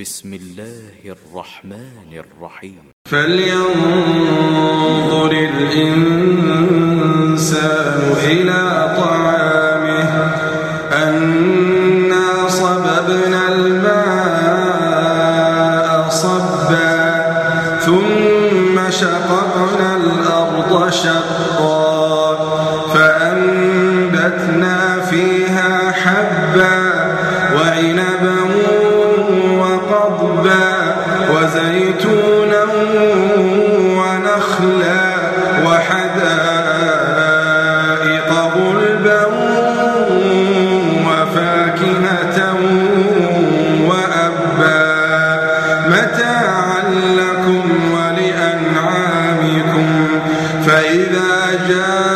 بسم الله الرحمن الرحيم. فلينظر الإنسان إلى طعامه. أنا صببنا الماء صبا ثم شققنا الأرض شقا. فأنبتنا فيها حبا وعنبا وزيتونا ونخلا وحدائق وفاكهة وأبا. لكم ولأنعامكم. فإذا جاءت